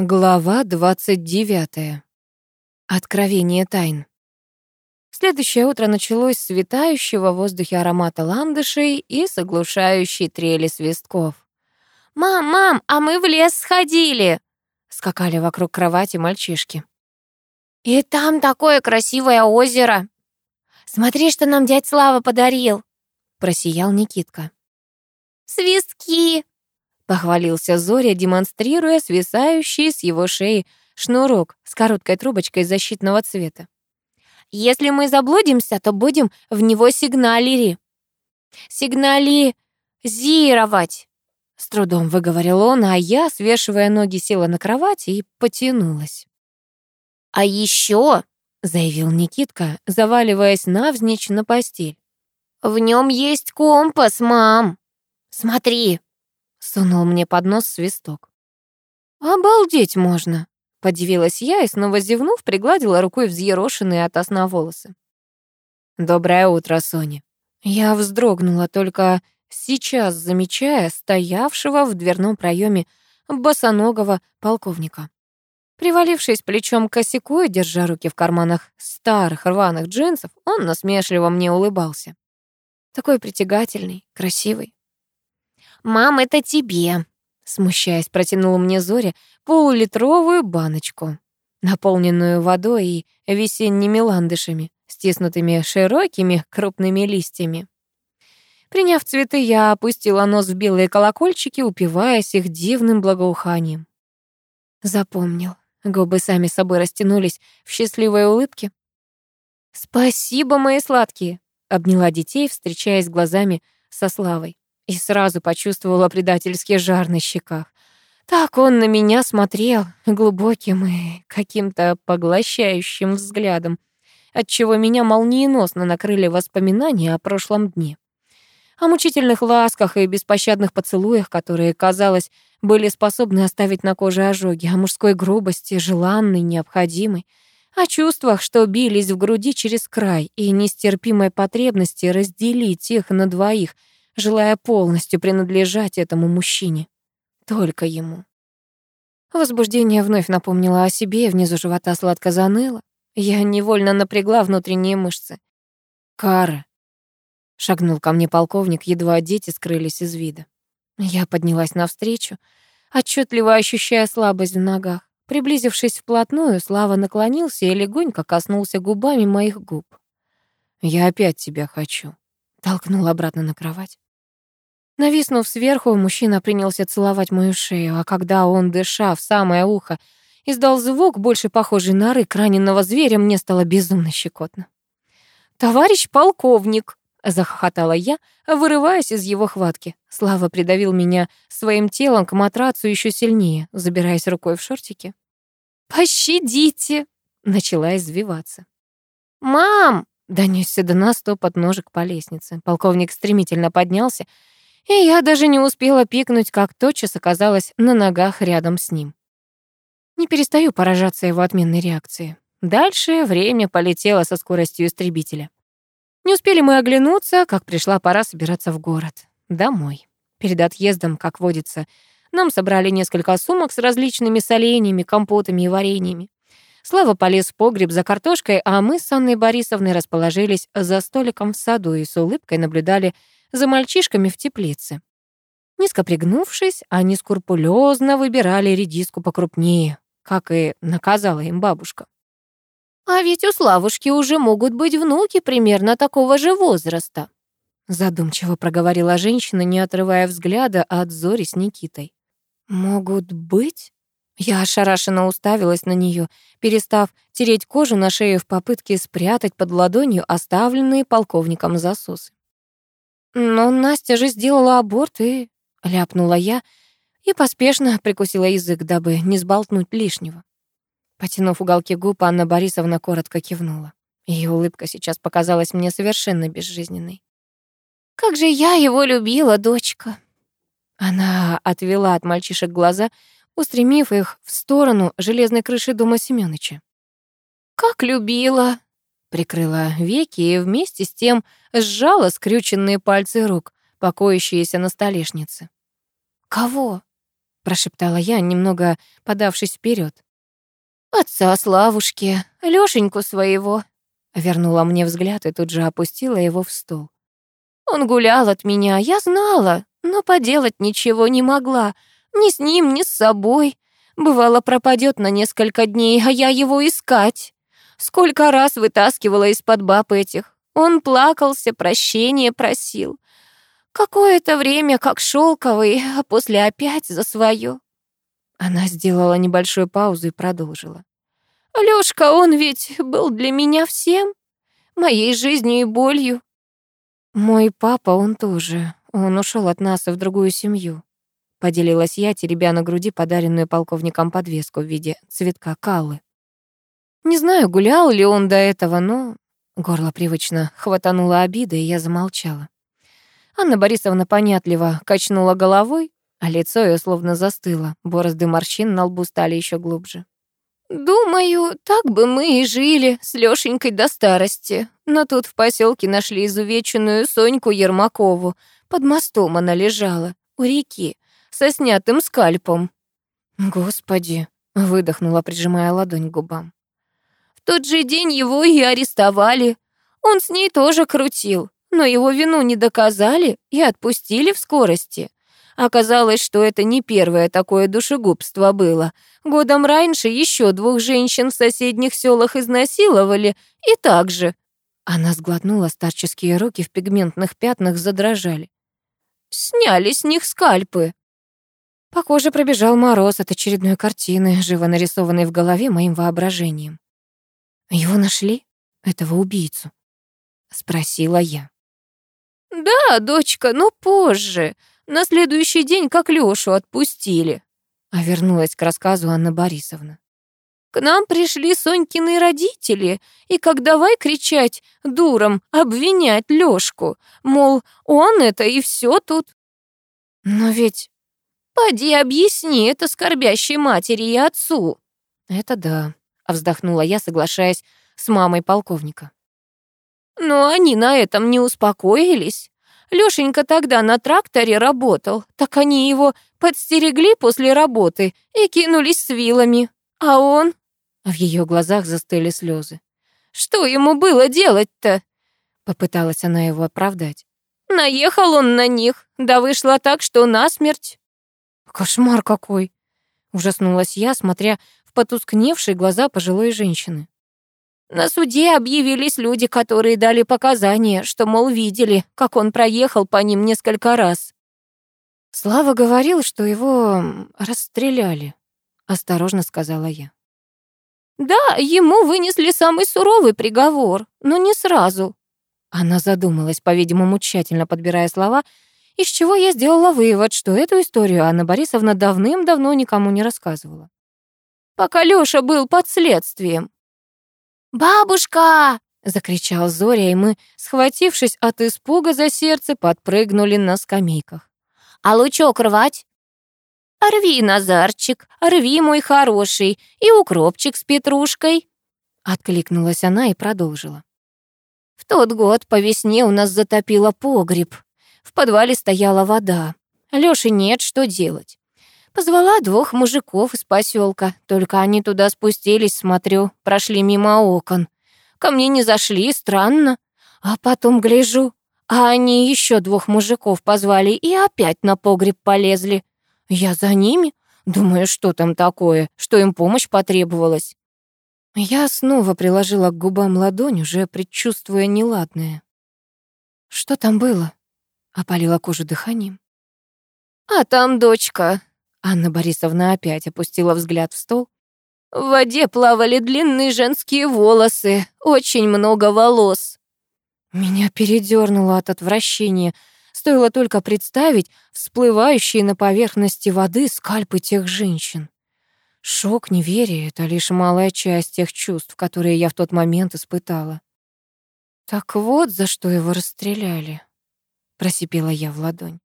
Глава 29. Откровение тайн. Следующее утро началось с витающего в воздухе аромата ландышей и с трели свистков. «Мам, мам, а мы в лес сходили!» Скакали вокруг кровати мальчишки. «И там такое красивое озеро!» «Смотри, что нам дядь Слава подарил!» Просиял Никитка. «Свистки!» Похвалился Зоря, демонстрируя свисающий с его шеи шнурок с короткой трубочкой защитного цвета. «Если мы заблудимся, то будем в него сигналери. Сигнализировать!» С трудом выговорил он, а я, свешивая ноги, села на кровати и потянулась. «А еще, заявил Никитка, заваливаясь навзничь на постель. «В нем есть компас, мам! Смотри!» Сунул мне под нос свисток. «Обалдеть можно!» — подивилась я и, снова зевнув, пригладила рукой взъерошенные от сна волосы. «Доброе утро, Соня!» Я вздрогнула, только сейчас замечая стоявшего в дверном проеме босоногого полковника. Привалившись плечом к косяку и держа руки в карманах старых рваных джинсов, он насмешливо мне улыбался. Такой притягательный, красивый. «Мам, это тебе!» Смущаясь, протянула мне Зоря полулитровую баночку, наполненную водой и весенними ландышами, стиснутыми широкими крупными листьями. Приняв цветы, я опустила нос в белые колокольчики, упиваясь их дивным благоуханием. Запомнил. Губы сами собой растянулись в счастливой улыбке. «Спасибо, мои сладкие!» — обняла детей, встречаясь глазами со Славой и сразу почувствовала предательский жар на щеках. Так он на меня смотрел глубоким и каким-то поглощающим взглядом, отчего меня молниеносно накрыли воспоминания о прошлом дне. О мучительных ласках и беспощадных поцелуях, которые, казалось, были способны оставить на коже ожоги, о мужской грубости, желанной, необходимой, о чувствах, что бились в груди через край, и нестерпимой потребности разделить их на двоих — желая полностью принадлежать этому мужчине. Только ему. Возбуждение вновь напомнило о себе, и внизу живота сладко заныло. Я невольно напрягла внутренние мышцы. «Кара!» — шагнул ко мне полковник, едва дети скрылись из вида. Я поднялась навстречу, отчетливо ощущая слабость в ногах. Приблизившись вплотную, Слава наклонился и легонько коснулся губами моих губ. «Я опять тебя хочу», — толкнул обратно на кровать. Нависнув сверху, мужчина принялся целовать мою шею, а когда он, дыша в самое ухо, издал звук, больше похожий на рык раненого зверя, мне стало безумно щекотно. «Товарищ полковник!» — захохотала я, вырываясь из его хватки. Слава придавил меня своим телом к матрацу еще сильнее, забираясь рукой в шортики. «Пощадите!» — начала извиваться. «Мам!» — донесся до нас топот ножек по лестнице. Полковник стремительно поднялся, и я даже не успела пикнуть, как тотчас оказалась на ногах рядом с ним. Не перестаю поражаться его отменной реакции. Дальше время полетело со скоростью истребителя. Не успели мы оглянуться, как пришла пора собираться в город. Домой. Перед отъездом, как водится, нам собрали несколько сумок с различными соленьями, компотами и вареньями. Слава полез в погреб за картошкой, а мы с Анной Борисовной расположились за столиком в саду и с улыбкой наблюдали за мальчишками в теплице. Низко пригнувшись, они скрупулезно выбирали редиску покрупнее, как и наказала им бабушка. «А ведь у Славушки уже могут быть внуки примерно такого же возраста», задумчиво проговорила женщина, не отрывая взгляда от Зори с Никитой. «Могут быть?» Я ошарашенно уставилась на нее, перестав тереть кожу на шее в попытке спрятать под ладонью оставленные полковником засосы. «Но Настя же сделала аборт и...» — ляпнула я и поспешно прикусила язык, дабы не сболтнуть лишнего. Потянув уголки губ, Анна Борисовна коротко кивнула. Ее улыбка сейчас показалась мне совершенно безжизненной. «Как же я его любила, дочка!» Она отвела от мальчишек глаза, устремив их в сторону железной крыши дома Семёныча. «Как любила!» Прикрыла веки и вместе с тем сжала скрюченные пальцы рук, покоящиеся на столешнице. «Кого?» прошептала я, немного подавшись вперед. «Отца Славушки, Лёшеньку своего», — вернула мне взгляд и тут же опустила его в стол. «Он гулял от меня, я знала, но поделать ничего не могла, ни с ним, ни с собой. Бывало, пропадет на несколько дней, а я его искать. Сколько раз вытаскивала из-под баб этих. Он плакался, прощения просил. Какое-то время как шелковый, а после опять за свое. Она сделала небольшую паузу и продолжила. Лёшка, он ведь был для меня всем, моей жизнью и болью. Мой папа, он тоже. Он ушел от нас в другую семью. Поделилась я, теребя на груди подаренную полковником подвеску в виде цветка каллы. Не знаю, гулял ли он до этого, но горло привычно хватануло обида, и я замолчала. Анна Борисовна понятливо качнула головой, а лицо ее словно застыло, борозды морщин на лбу стали еще глубже. «Думаю, так бы мы и жили с Лёшенькой до старости. Но тут в поселке нашли изувеченную Соньку Ермакову. Под мостом она лежала, у реки, со снятым скальпом». «Господи!» — выдохнула, прижимая ладонь к губам. «В тот же день его и арестовали. Он с ней тоже крутил но его вину не доказали и отпустили в скорости. Оказалось, что это не первое такое душегубство было. Годом раньше еще двух женщин в соседних селах изнасиловали, и так же. Она сглотнула, старческие руки в пигментных пятнах задрожали. Сняли с них скальпы. По коже пробежал мороз от очередной картины, живо нарисованной в голове моим воображением. «Его нашли? Этого убийцу?» — спросила я. «Да, дочка, но позже. На следующий день, как Лёшу отпустили». А вернулась к рассказу Анна Борисовна. К нам пришли Сонькины родители, и как давай кричать дуром, обвинять Лёшку, мол, он это и все тут. Но ведь... Поди объясни это скорбящей матери и отцу. Это да, вздохнула я, соглашаясь с мамой полковника. Но они на этом не успокоились. Лёшенька тогда на тракторе работал, так они его подстерегли после работы и кинулись с вилами. А он... В её глазах застыли слезы. Что ему было делать-то? Попыталась она его оправдать. Наехал он на них, да вышло так, что насмерть. Кошмар какой! Ужаснулась я, смотря потускневшие глаза пожилой женщины. На суде объявились люди, которые дали показания, что, мол, видели, как он проехал по ним несколько раз. Слава говорил, что его расстреляли, осторожно сказала я. Да, ему вынесли самый суровый приговор, но не сразу. Она задумалась, по-видимому, тщательно подбирая слова, из чего я сделала вывод, что эту историю Анна Борисовна давным-давно никому не рассказывала. Пока Лёша был под следствием, «Бабушка!» — закричал Зоря, и мы, схватившись от испуга за сердце, подпрыгнули на скамейках. «А лучок рвать?» «Рви, Назарчик, рви, мой хороший, и укропчик с петрушкой!» Откликнулась она и продолжила. «В тот год по весне у нас затопило погреб. В подвале стояла вода. Лёши нет, что делать. Позвала двух мужиков из поселка, только они туда спустились, смотрю, прошли мимо окон. Ко мне не зашли, странно. А потом гляжу, а они еще двух мужиков позвали и опять на погреб полезли. Я за ними, думаю, что там такое, что им помощь потребовалась. Я снова приложила к губам ладонь, уже предчувствуя неладное. «Что там было?» — опалила кожу дыханием. «А там дочка, Анна Борисовна опять опустила взгляд в стол. В воде плавали длинные женские волосы, очень много волос. Меня передернуло от отвращения. Стоило только представить всплывающие на поверхности воды скальпы тех женщин. Шок, неверие — это лишь малая часть тех чувств, которые я в тот момент испытала. «Так вот, за что его расстреляли», — просипела я в ладонь.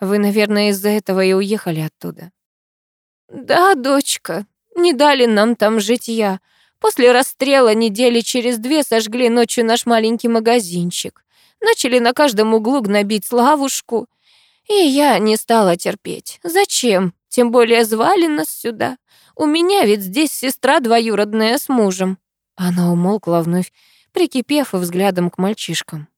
Вы, наверное, из-за этого и уехали оттуда. Да, дочка, не дали нам там житья. После расстрела недели через две сожгли ночью наш маленький магазинчик. Начали на каждом углу гнобить Славушку. И я не стала терпеть. Зачем? Тем более звали нас сюда. У меня ведь здесь сестра двоюродная с мужем». Она умолкла вновь, прикипев взглядом к мальчишкам.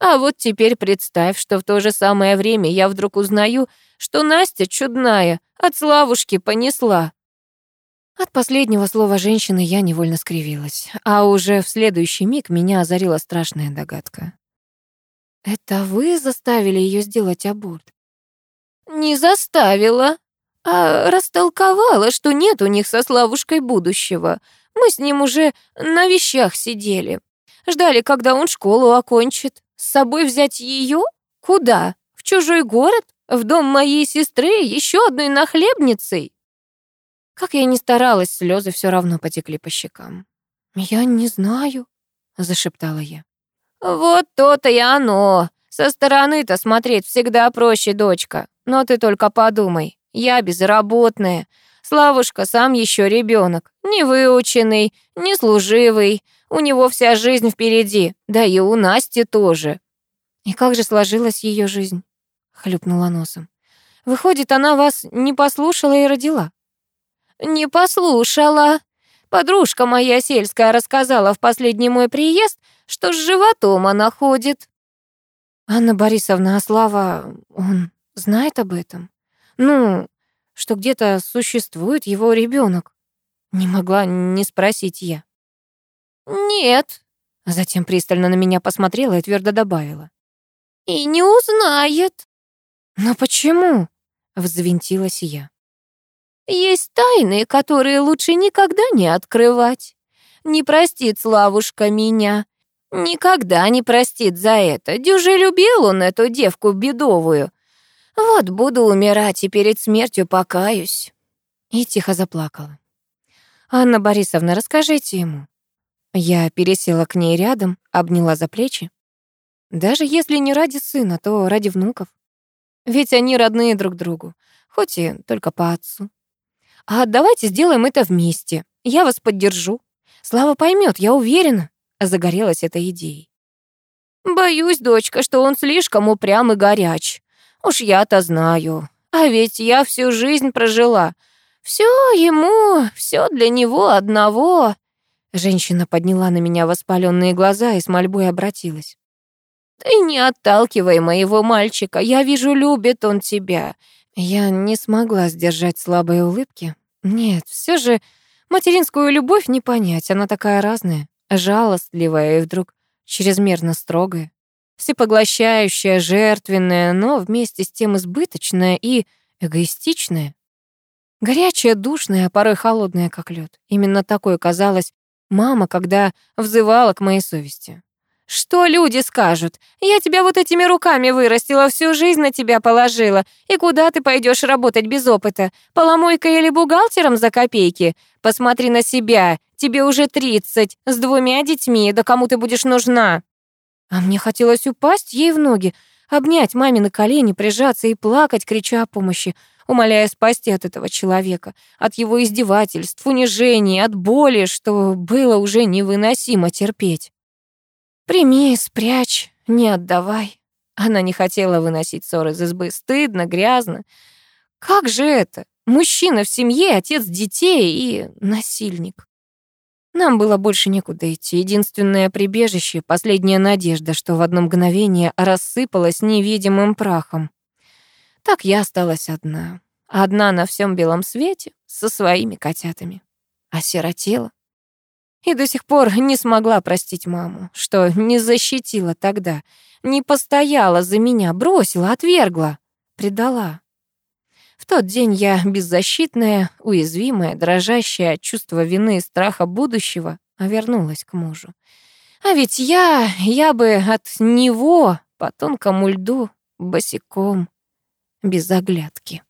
А вот теперь представь, что в то же самое время я вдруг узнаю, что Настя чудная, от Славушки понесла. От последнего слова женщины я невольно скривилась, а уже в следующий миг меня озарила страшная догадка. «Это вы заставили ее сделать аборт?» «Не заставила, а растолковала, что нет у них со Славушкой будущего. Мы с ним уже на вещах сидели. Ждали, когда он школу окончит. С собой взять ее? Куда? В чужой город? В дом моей сестры? Еще одной нахлебницей? Как я ни старалась, слезы все равно потекли по щекам. «Я не знаю», — зашептала я. «Вот то-то и оно. Со стороны-то смотреть всегда проще, дочка. Но ты только подумай, я безработная. Славушка сам еще ребенок, невыученный, неслуживый. У него вся жизнь впереди, да и у Насти тоже. И как же сложилась ее жизнь? Хлюпнула носом. Выходит, она вас не послушала и родила? Не послушала. Подружка моя сельская рассказала в последний мой приезд, что с животом она ходит. Анна Борисовна, а Слава, он знает об этом? Ну, что где-то существует его ребенок? Не могла не спросить я. «Нет», затем пристально на меня посмотрела и твердо добавила. «И не узнает». «Но почему?» — взвинтилась я. «Есть тайны, которые лучше никогда не открывать. Не простит Славушка меня. Никогда не простит за это. Дюже любил он эту девку бедовую. Вот буду умирать и перед смертью покаюсь». И тихо заплакала. «Анна Борисовна, расскажите ему. Я пересела к ней рядом, обняла за плечи. Даже если не ради сына, то ради внуков. Ведь они родные друг другу, хоть и только по отцу. А давайте сделаем это вместе. Я вас поддержу. Слава поймет, я уверена. Загорелась этой идеей. Боюсь, дочка, что он слишком упрям и горяч. Уж я-то знаю. А ведь я всю жизнь прожила. Все ему, все для него одного. Женщина подняла на меня воспаленные глаза и с мольбой обратилась. «Ты не отталкивай моего мальчика, я вижу, любит он тебя». Я не смогла сдержать слабые улыбки. Нет, все же материнскую любовь не понять, она такая разная, жалостливая и вдруг чрезмерно строгая, всепоглощающая, жертвенная, но вместе с тем избыточная и эгоистичная. Горячая, душная, а порой холодная, как лед. Именно такой казалось Мама, когда взывала к моей совести. «Что люди скажут? Я тебя вот этими руками вырастила, всю жизнь на тебя положила. И куда ты пойдешь работать без опыта? Поломойкой или бухгалтером за копейки? Посмотри на себя, тебе уже тридцать, с двумя детьми, да кому ты будешь нужна?» А мне хотелось упасть ей в ноги, обнять маме на колени, прижаться и плакать, крича о помощи умоляя спасти от этого человека, от его издевательств, унижений, от боли, что было уже невыносимо терпеть. «Прими, спрячь, не отдавай». Она не хотела выносить ссоры из избы. Стыдно, грязно. Как же это? Мужчина в семье, отец детей и насильник. Нам было больше некуда идти. Единственное прибежище, последняя надежда, что в одно мгновение рассыпалась невидимым прахом. Так я осталась одна. Одна на всем белом свете, со своими котятами. Осиротела. И до сих пор не смогла простить маму, что не защитила тогда, не постояла за меня, бросила, отвергла, предала. В тот день я беззащитная, уязвимая, дрожащая от чувства вины и страха будущего, вернулась к мужу. А ведь я, я бы от него по тонкому льду босиком без оглядки.